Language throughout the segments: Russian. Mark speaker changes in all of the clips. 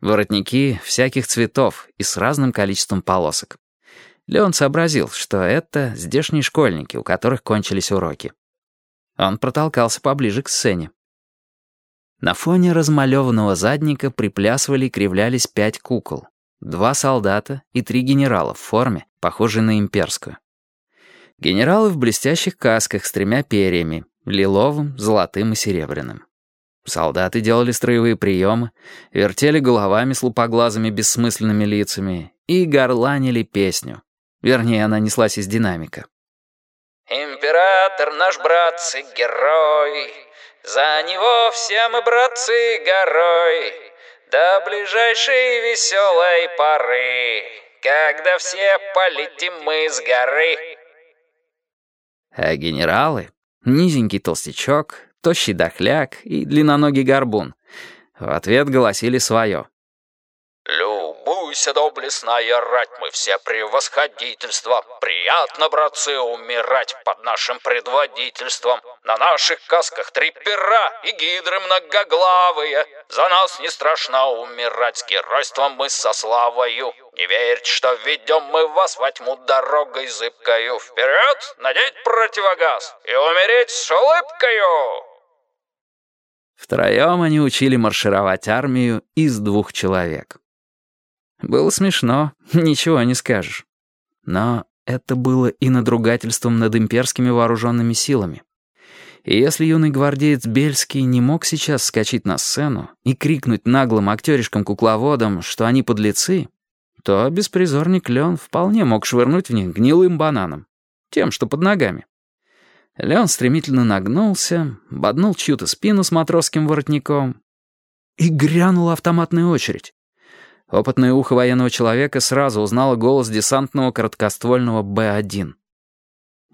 Speaker 1: Воротники всяких цветов и с разным количеством полосок. Леон сообразил, что это здешние школьники, у которых кончились уроки. Он протолкался поближе к сцене. На фоне размалеванного задника приплясывали и кривлялись пять кукол. Два солдата и три генерала в форме, похожей на имперскую. Генералы в блестящих касках с тремя перьями, лиловым, золотым и серебряным. Солдаты делали строевые приемы, вертели головами с лупоглазыми бессмысленными лицами и горланили песню. Вернее, она неслась из динамика.
Speaker 2: «Император наш братцы герой, за него все мы братцы горой, до ближайшей веселой поры, когда все полетим мы с горы».
Speaker 1: А генералы, низенький толстячок, тощий дохляк и длинноногий горбун. В ответ голосили свое.
Speaker 2: «Любуйся, доблестная рать, мы все превосходительство. Приятно, братцы, умирать под нашим предводительством. На наших касках три пера и гидры многоглавые. За нас не страшно умирать, с геройством мы со славою. Не верьте, что ведем мы вас во тьму дорогой зыбкою. Вперед, надеть противогаз и умереть с улыбкою!»
Speaker 1: Втроем они учили маршировать армию из двух человек. Было смешно, ничего не скажешь. Но это было и надругательством над имперскими вооруженными силами. И если юный гвардеец Бельский не мог сейчас скачать на сцену и крикнуть наглым актеришкам-кукловодам, что они подлецы, то беспризорник Леон вполне мог швырнуть в них гнилым бананом, тем, что под ногами. Леон стремительно нагнулся, боднул чью-то спину с матросским воротником. И грянула автоматная очередь. Опытное ухо военного человека сразу узнало голос десантного короткоствольного Б-1.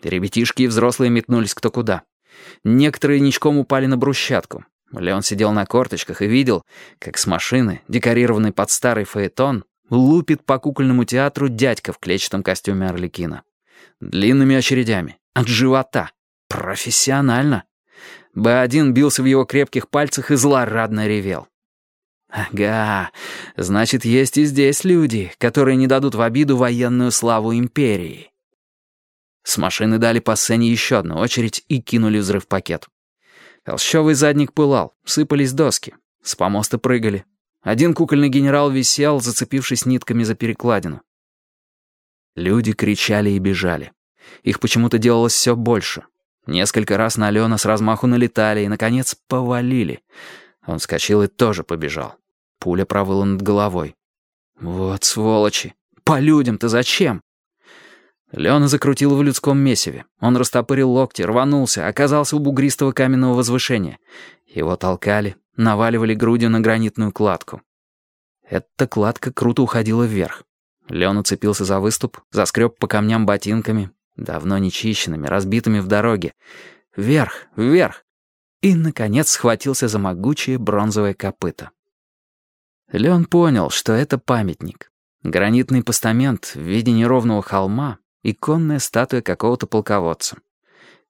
Speaker 1: Ребятишки и взрослые метнулись кто куда. Некоторые ничком упали на брусчатку. Леон сидел на корточках и видел, как с машины, декорированной под старый фаэтон, лупит по кукольному театру дядька в клетчатом костюме Орликина. Длинными очередями, от живота, Профессионально. Б-1 бился в его крепких пальцах и злорадно ревел. Ага, значит, есть и здесь люди, которые не дадут в обиду военную славу империи. С машины дали по сцене еще одну очередь и кинули взрыв-пакет. Холщовый задник пылал, сыпались доски, с помоста прыгали. Один кукольный генерал висел, зацепившись нитками за перекладину. Люди кричали и бежали. Их почему-то делалось все больше. Несколько раз на Алена с размаху налетали и, наконец, повалили. Он вскочил и тоже побежал. Пуля провыла над головой. «Вот сволочи! По людям-то зачем?» Леона закрутила в людском месиве. Он растопырил локти, рванулся, оказался у бугристого каменного возвышения. Его толкали, наваливали грудью на гранитную кладку. Эта кладка круто уходила вверх. Леон уцепился за выступ, заскреб по камням ботинками, давно нечищенными, разбитыми в дороге. Вверх, вверх. И, наконец, схватился за могучее бронзовое копыто. Леон понял, что это памятник. Гранитный постамент в виде неровного холма — иконная статуя какого-то полководца.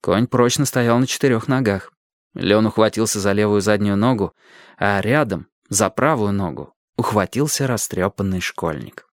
Speaker 1: Конь прочно стоял на четырех ногах. Леон ухватился за левую заднюю ногу, а рядом, за правую ногу, ухватился растрепанный школьник.